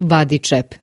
Vadi čep.